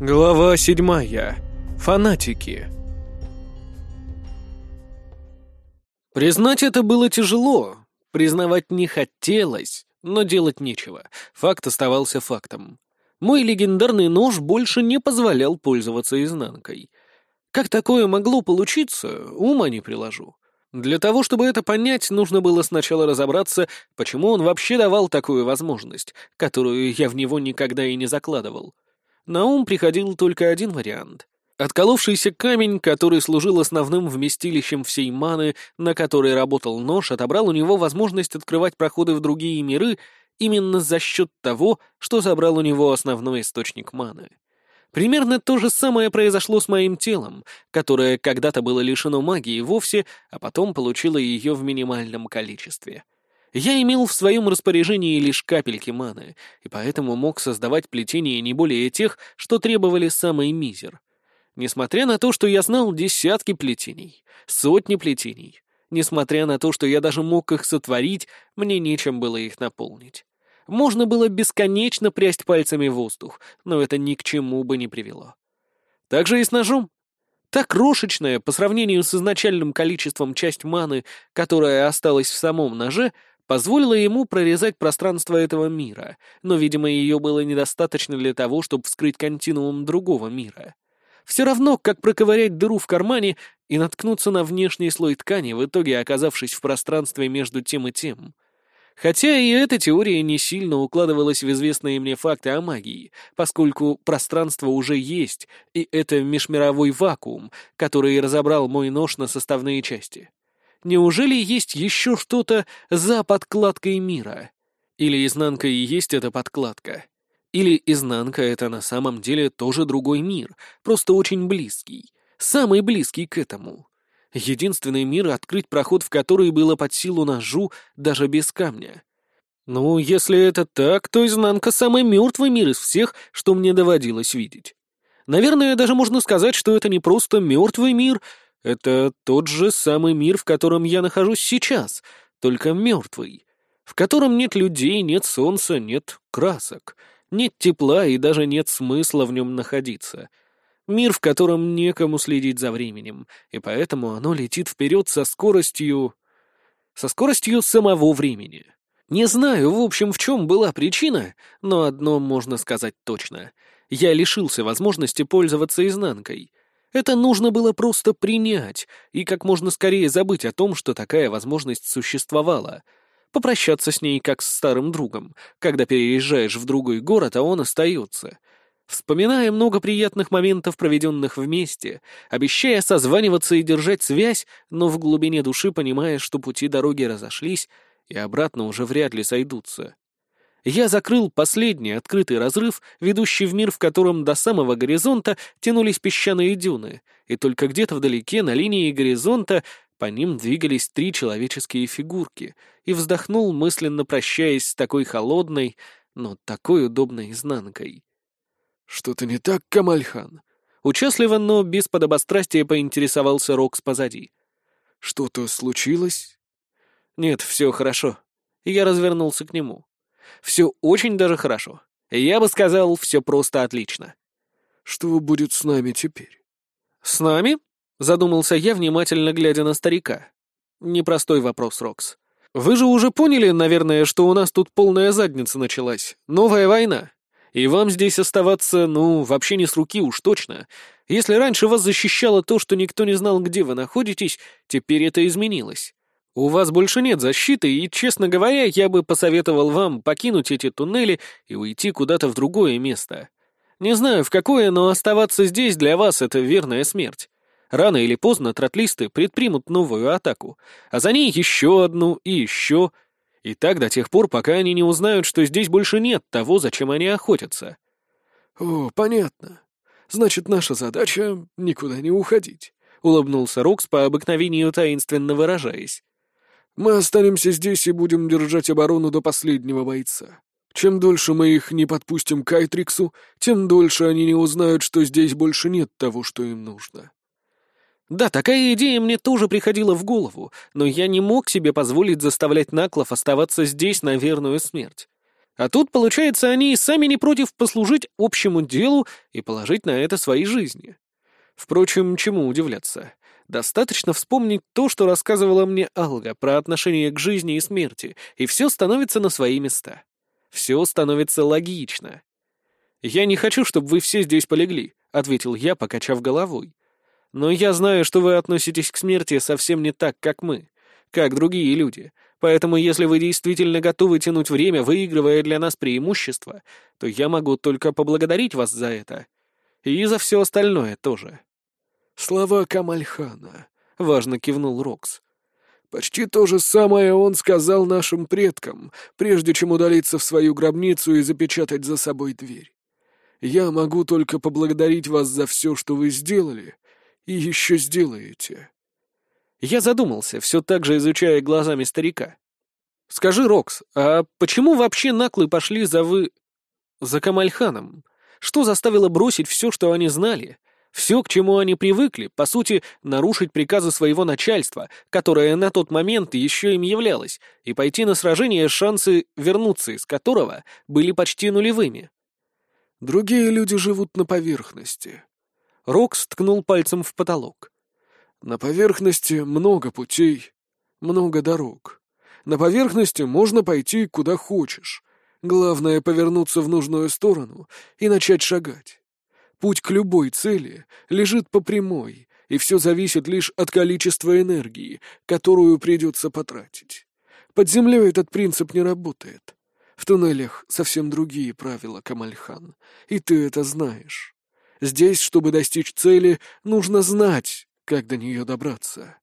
Глава седьмая. Фанатики. Признать это было тяжело. Признавать не хотелось, но делать нечего. Факт оставался фактом. Мой легендарный нож больше не позволял пользоваться изнанкой. Как такое могло получиться, ума не приложу. Для того, чтобы это понять, нужно было сначала разобраться, почему он вообще давал такую возможность, которую я в него никогда и не закладывал. На ум приходил только один вариант. Отколовшийся камень, который служил основным вместилищем всей маны, на которой работал нож, отобрал у него возможность открывать проходы в другие миры именно за счет того, что забрал у него основной источник маны. Примерно то же самое произошло с моим телом, которое когда-то было лишено магии вовсе, а потом получило ее в минимальном количестве. Я имел в своем распоряжении лишь капельки маны, и поэтому мог создавать плетения не более тех, что требовали самый мизер. Несмотря на то, что я знал десятки плетений, сотни плетений, несмотря на то, что я даже мог их сотворить, мне нечем было их наполнить. Можно было бесконечно прясть пальцами воздух, но это ни к чему бы не привело. Так же и с ножом. Та крошечная, по сравнению с изначальным количеством часть маны, которая осталась в самом ноже, позволила ему прорезать пространство этого мира, но, видимо, ее было недостаточно для того, чтобы вскрыть континуум другого мира. Все равно, как проковырять дыру в кармане и наткнуться на внешний слой ткани, в итоге оказавшись в пространстве между тем и тем. Хотя и эта теория не сильно укладывалась в известные мне факты о магии, поскольку пространство уже есть, и это межмировой вакуум, который разобрал мой нож на составные части. Неужели есть еще что-то за подкладкой мира? Или изнанка и есть эта подкладка? Или изнанка — это на самом деле тоже другой мир, просто очень близкий, самый близкий к этому? Единственный мир, открыть проход в который было под силу ножу даже без камня. Ну, если это так, то изнанка — самый мертвый мир из всех, что мне доводилось видеть. Наверное, даже можно сказать, что это не просто мертвый мир, это тот же самый мир, в котором я нахожусь сейчас, только мертвый, в котором нет людей, нет солнца, нет красок, нет тепла и даже нет смысла в нем находиться — Мир, в котором некому следить за временем, и поэтому оно летит вперед со скоростью... со скоростью самого времени. Не знаю, в общем, в чем была причина, но одно можно сказать точно. Я лишился возможности пользоваться изнанкой. Это нужно было просто принять и как можно скорее забыть о том, что такая возможность существовала. Попрощаться с ней как с старым другом, когда переезжаешь в другой город, а он остается — Вспоминая много приятных моментов, проведенных вместе, обещая созваниваться и держать связь, но в глубине души понимая, что пути дороги разошлись и обратно уже вряд ли сойдутся. Я закрыл последний открытый разрыв, ведущий в мир, в котором до самого горизонта тянулись песчаные дюны, и только где-то вдалеке, на линии горизонта, по ним двигались три человеческие фигурки, и вздохнул, мысленно прощаясь с такой холодной, но такой удобной изнанкой. «Что-то не так, Камальхан?» Участливо, но без подобострастия поинтересовался Рокс позади. «Что-то случилось?» «Нет, все хорошо». Я развернулся к нему. «Все очень даже хорошо. Я бы сказал, все просто отлично». «Что будет с нами теперь?» «С нами?» — задумался я, внимательно глядя на старика. Непростой вопрос, Рокс. «Вы же уже поняли, наверное, что у нас тут полная задница началась. Новая война. И вам здесь оставаться, ну, вообще не с руки уж точно. Если раньше вас защищало то, что никто не знал, где вы находитесь, теперь это изменилось. У вас больше нет защиты, и, честно говоря, я бы посоветовал вам покинуть эти туннели и уйти куда-то в другое место. Не знаю, в какое, но оставаться здесь для вас — это верная смерть. Рано или поздно тротлисты предпримут новую атаку, а за ней еще одну и еще — и так до тех пор, пока они не узнают, что здесь больше нет того, зачем они охотятся. «О, понятно. Значит, наша задача — никуда не уходить», — улыбнулся Рокс по обыкновению таинственно выражаясь. «Мы останемся здесь и будем держать оборону до последнего бойца. Чем дольше мы их не подпустим к Айтриксу, тем дольше они не узнают, что здесь больше нет того, что им нужно. Да, такая идея мне тоже приходила в голову, но я не мог себе позволить заставлять Наклов оставаться здесь на верную смерть. А тут, получается, они и сами не против послужить общему делу и положить на это свои жизни. Впрочем, чему удивляться? Достаточно вспомнить то, что рассказывала мне Алга про отношение к жизни и смерти, и все становится на свои места. Все становится логично. «Я не хочу, чтобы вы все здесь полегли», — ответил я, покачав головой. «Но я знаю, что вы относитесь к смерти совсем не так, как мы, как другие люди, Поэтому если вы действительно готовы тянуть время, выигрывая для нас преимущество, то я могу только поблагодарить вас за это. И за все остальное тоже». «Слова Камальхана», — важно кивнул Рокс. «Почти то же самое он сказал нашим предкам, прежде чем удалиться в свою гробницу и запечатать за собой дверь. Я могу только поблагодарить вас за все, что вы сделали, и еще сделаете. Я задумался, все так же изучая глазами старика. «Скажи, Рокс, а почему вообще наклы пошли за вы... за Камальханом? Что заставило бросить все, что они знали? Все, к чему они привыкли, по сути, нарушить приказы своего начальства, которое на тот момент еще им являлось, и пойти на сражение, шансы вернуться из которого были почти нулевыми?» «Другие люди живут на поверхности». Рокс ткнул пальцем в потолок. На поверхности много путей, много дорог. На поверхности можно пойти куда хочешь. Главное — повернуться в нужную сторону и начать шагать. Путь к любой цели лежит по прямой, и все зависит лишь от количества энергии, которую придется потратить. Под землей этот принцип не работает. В туннелях совсем другие правила, Камальхан, и ты это знаешь. Здесь, чтобы достичь цели, нужно знать, как до нее добраться?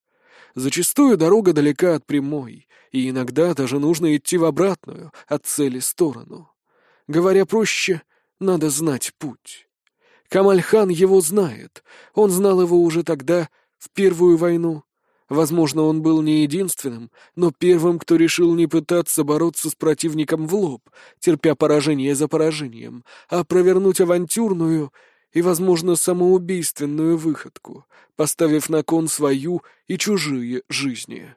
Зачастую дорога далека от прямой, и иногда даже нужно идти в обратную, от цели сторону. Говоря проще, надо знать путь. Камальхан его знает. Он знал его уже тогда, в Первую войну. Возможно, он был не единственным, но первым, кто решил не пытаться бороться с противником в лоб, терпя поражение за поражением, а провернуть авантюрную и, возможно, самоубийственную выходку, поставив на кон свою и чужие жизни.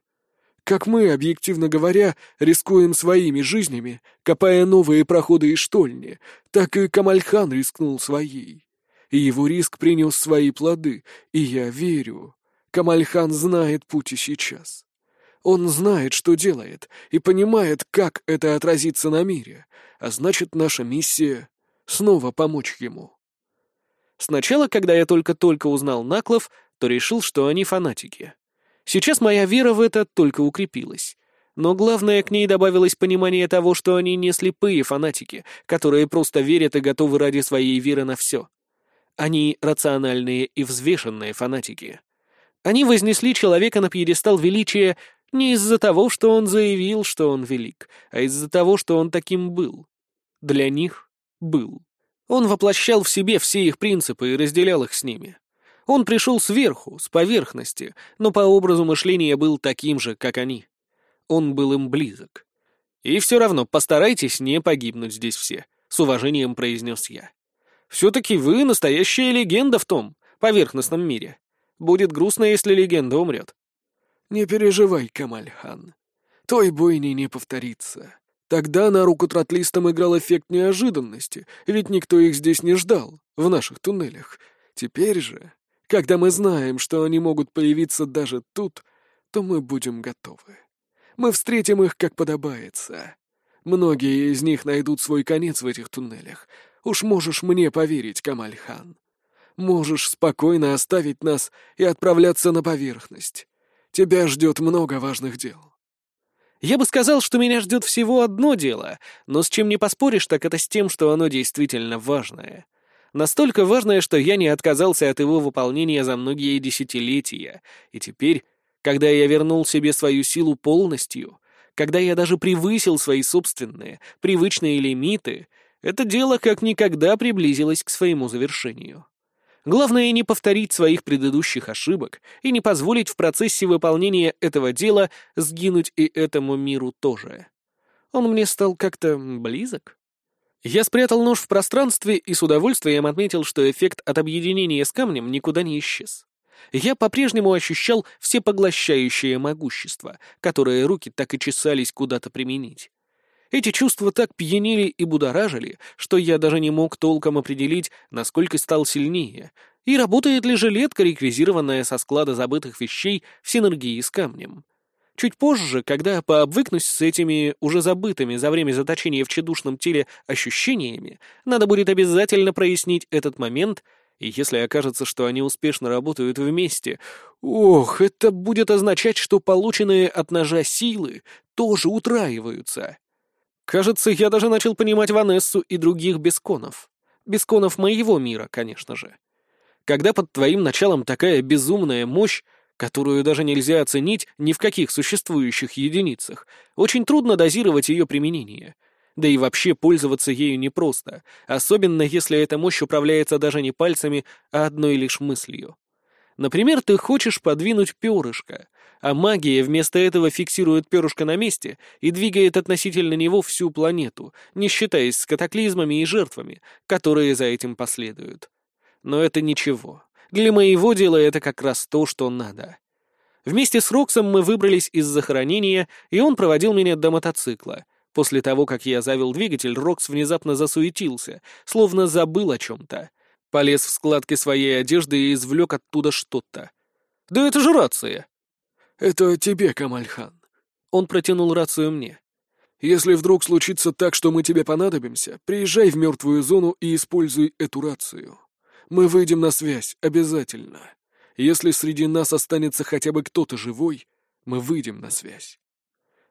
Как мы, объективно говоря, рискуем своими жизнями, копая новые проходы и штольни, так и Камальхан рискнул своей. И его риск принес свои плоды, и я верю. Камальхан знает путь и сейчас. Он знает, что делает, и понимает, как это отразится на мире, а значит, наша миссия — снова помочь ему. Сначала, когда я только-только узнал Наклов, то решил, что они фанатики. Сейчас моя вера в это только укрепилась. Но главное, к ней добавилось понимание того, что они не слепые фанатики, которые просто верят и готовы ради своей веры на все. Они рациональные и взвешенные фанатики. Они вознесли человека на пьедестал величия не из-за того, что он заявил, что он велик, а из-за того, что он таким был. Для них был. Он воплощал в себе все их принципы и разделял их с ними. Он пришел сверху, с поверхности, но по образу мышления был таким же, как они. Он был им близок. «И все равно постарайтесь не погибнуть здесь все», — с уважением произнес я. «Все-таки вы настоящая легенда в том, поверхностном мире. Будет грустно, если легенда умрет». «Не переживай, Камальхан. Той бойни не повторится. Тогда на руку тротлистам играл эффект неожиданности, ведь никто их здесь не ждал, в наших туннелях. Теперь же, когда мы знаем, что они могут появиться даже тут, то мы будем готовы. Мы встретим их, как подобается. Многие из них найдут свой конец в этих туннелях. Уж можешь мне поверить, Камаль-хан. Можешь спокойно оставить нас и отправляться на поверхность. Тебя ждет много важных дел. Я бы сказал, что меня ждет всего одно дело, но с чем не поспоришь, так это с тем, что оно действительно важное. Настолько важное, что я не отказался от его выполнения за многие десятилетия, и теперь, когда я вернул себе свою силу полностью, когда я даже превысил свои собственные, привычные лимиты, это дело как никогда приблизилось к своему завершению. Главное не повторить своих предыдущих ошибок и не позволить в процессе выполнения этого дела сгинуть и этому миру тоже. Он мне стал как-то близок. Я спрятал нож в пространстве и с удовольствием отметил, что эффект от объединения с камнем никуда не исчез. Я по-прежнему ощущал всепоглощающее могущество, которое руки так и чесались куда-то применить. Эти чувства так пьянили и будоражили, что я даже не мог толком определить, насколько стал сильнее, и работает ли жилетка, реквизированная со склада забытых вещей в синергии с камнем. Чуть позже, когда пообвыкнусь с этими уже забытыми за время заточения в чедушном теле ощущениями, надо будет обязательно прояснить этот момент, и если окажется, что они успешно работают вместе, ох, это будет означать, что полученные от ножа силы тоже утраиваются. Кажется, я даже начал понимать Ванессу и других бесконов. Бесконов моего мира, конечно же. Когда под твоим началом такая безумная мощь, которую даже нельзя оценить ни в каких существующих единицах, очень трудно дозировать ее применение. Да и вообще пользоваться ею непросто, особенно если эта мощь управляется даже не пальцами, а одной лишь мыслью. Например, ты хочешь подвинуть перышко, а магия вместо этого фиксирует перышко на месте и двигает относительно него всю планету, не считаясь с катаклизмами и жертвами, которые за этим последуют. Но это ничего. Для моего дела это как раз то, что надо. Вместе с Роксом мы выбрались из захоронения, и он проводил меня до мотоцикла. После того, как я завел двигатель, Рокс внезапно засуетился, словно забыл о чем-то. Полез в складки своей одежды и извлек оттуда что-то. «Да это же рация!» «Это тебе, Камальхан». Он протянул рацию мне. «Если вдруг случится так, что мы тебе понадобимся, приезжай в мертвую зону и используй эту рацию». Мы выйдем на связь, обязательно. Если среди нас останется хотя бы кто-то живой, мы выйдем на связь.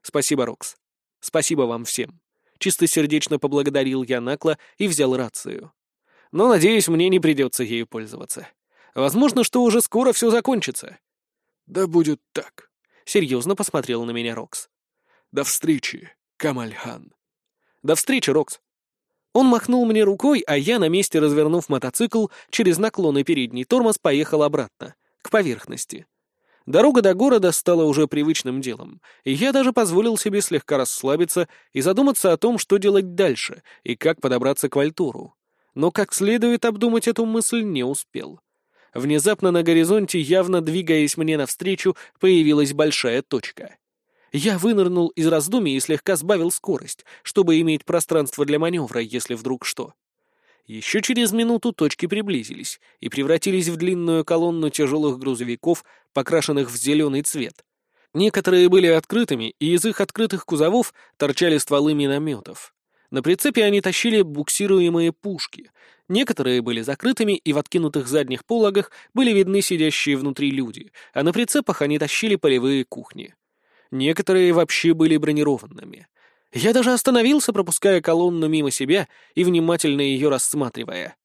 Спасибо, Рокс. Спасибо вам всем. Чистосердечно поблагодарил я Накла и взял рацию. Но, надеюсь, мне не придется ею пользоваться. Возможно, что уже скоро все закончится. Да будет так. Серьезно посмотрел на меня Рокс. До встречи, Камальхан. До встречи, Рокс. Он махнул мне рукой, а я, на месте развернув мотоцикл, через наклон и передний тормоз поехал обратно, к поверхности. Дорога до города стала уже привычным делом, и я даже позволил себе слегка расслабиться и задуматься о том, что делать дальше и как подобраться к Вальтуру. Но как следует обдумать эту мысль не успел. Внезапно на горизонте, явно двигаясь мне навстречу, появилась большая точка. Я вынырнул из раздумий и слегка сбавил скорость, чтобы иметь пространство для маневра, если вдруг что. Еще через минуту точки приблизились и превратились в длинную колонну тяжелых грузовиков, покрашенных в зеленый цвет. Некоторые были открытыми, и из их открытых кузовов торчали стволы минометов. На прицепе они тащили буксируемые пушки. Некоторые были закрытыми, и в откинутых задних пологах были видны сидящие внутри люди, а на прицепах они тащили полевые кухни. Некоторые вообще были бронированными. Я даже остановился, пропуская колонну мимо себя и внимательно ее рассматривая.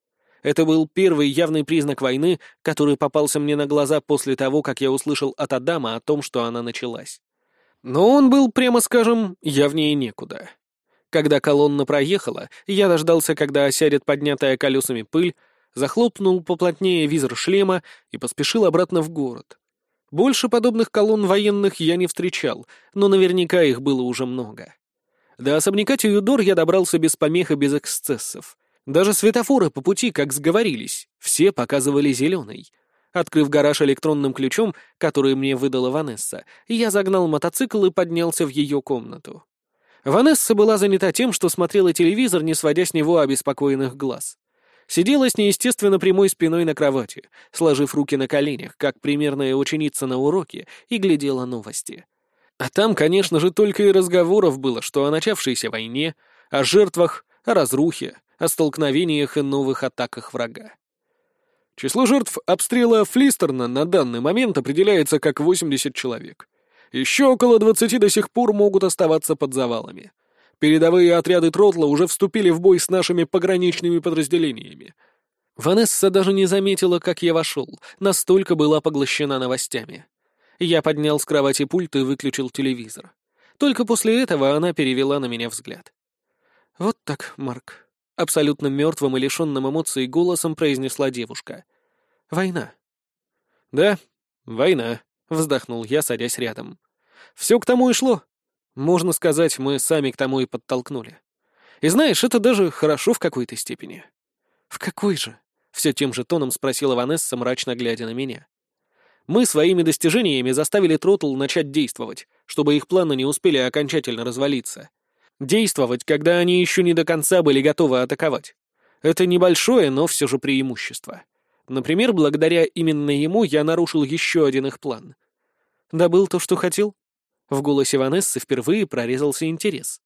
Это был первый явный признак войны, который попался мне на глаза после того, как я услышал от Адама о том, что она началась. Но он был, прямо скажем, явнее некуда. Когда колонна проехала, я дождался, когда осядет поднятая колесами пыль, захлопнул поплотнее визор шлема и поспешил обратно в город. Больше подобных колонн военных я не встречал, но наверняка их было уже много. До особняка Тюдор я добрался без помех и без эксцессов. Даже светофоры по пути, как сговорились, все показывали зеленый. Открыв гараж электронным ключом, который мне выдала Ванесса, я загнал мотоцикл и поднялся в ее комнату. Ванесса была занята тем, что смотрела телевизор, не сводя с него обеспокоенных глаз. Сидела с неестественно прямой спиной на кровати, сложив руки на коленях, как примерная ученица на уроке, и глядела новости. А там, конечно же, только и разговоров было, что о начавшейся войне, о жертвах, о разрухе, о столкновениях и новых атаках врага. Число жертв обстрела Флистерна на данный момент определяется как 80 человек. Еще около 20 до сих пор могут оставаться под завалами. Передовые отряды Тротла уже вступили в бой с нашими пограничными подразделениями. Ванесса даже не заметила, как я вошел, настолько была поглощена новостями. Я поднял с кровати пульт и выключил телевизор. Только после этого она перевела на меня взгляд. «Вот так, Марк», — абсолютно мертвым и лишенным эмоций голосом произнесла девушка. «Война». «Да, война», — вздохнул я, садясь рядом. «Все к тому и шло. Можно сказать, мы сами к тому и подтолкнули. И знаешь, это даже хорошо в какой-то степени. В какой же? Все тем же тоном спросила Ванесса, мрачно глядя на меня. Мы своими достижениями заставили Тротл начать действовать, чтобы их планы не успели окончательно развалиться. Действовать, когда они еще не до конца были готовы атаковать. Это небольшое, но все же преимущество. Например, благодаря именно ему я нарушил еще один их план. Добыл то, что хотел? В голосе Ванессы впервые прорезался интерес.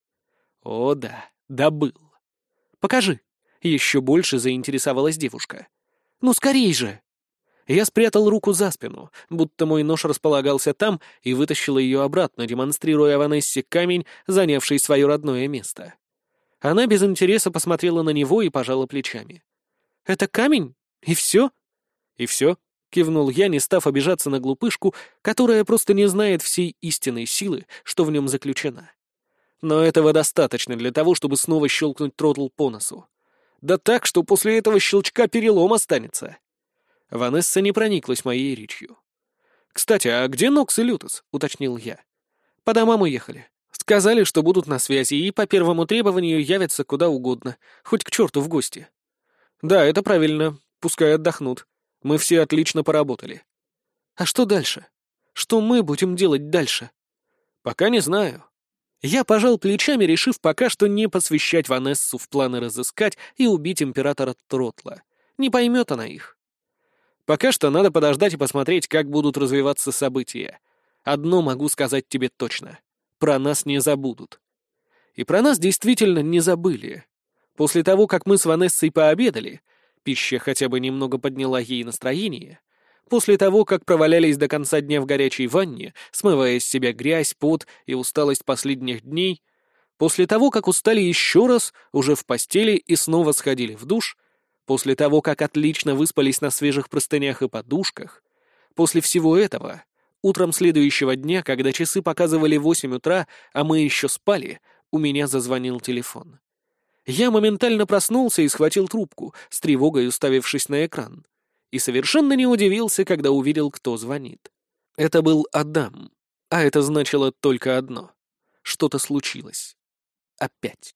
О да, добыл. Покажи. Еще больше заинтересовалась девушка. Ну, скорей же! Я спрятал руку за спину, будто мой нож располагался там, и вытащил ее обратно, демонстрируя Ванессе камень, занявший свое родное место. Она без интереса посмотрела на него и пожала плечами. «Это камень? И все?» «И все?» — кивнул я, не став обижаться на глупышку, которая просто не знает всей истинной силы, что в нем заключена. Но этого достаточно для того, чтобы снова щелкнуть тротл по носу. Да так, что после этого щелчка перелом останется. Ванесса не прониклась моей речью. «Кстати, а где Нокс и Лютос?» — уточнил я. «По домам уехали. Сказали, что будут на связи и по первому требованию явятся куда угодно, хоть к черту в гости». «Да, это правильно. Пускай отдохнут. Мы все отлично поработали». «А что дальше? Что мы будем делать дальше?» «Пока не знаю». Я пожал плечами, решив пока что не посвящать Ванессу в планы разыскать и убить императора Тротла. Не поймет она их. Пока что надо подождать и посмотреть, как будут развиваться события. Одно могу сказать тебе точно. Про нас не забудут. И про нас действительно не забыли. После того, как мы с Ванессой пообедали, пища хотя бы немного подняла ей настроение, после того, как провалялись до конца дня в горячей ванне, смывая с себя грязь, пот и усталость последних дней, после того, как устали еще раз, уже в постели и снова сходили в душ, После того, как отлично выспались на свежих простынях и подушках, после всего этого, утром следующего дня, когда часы показывали восемь утра, а мы еще спали, у меня зазвонил телефон. Я моментально проснулся и схватил трубку, с тревогой уставившись на экран. И совершенно не удивился, когда увидел, кто звонит. Это был Адам. А это значило только одно. Что-то случилось. Опять.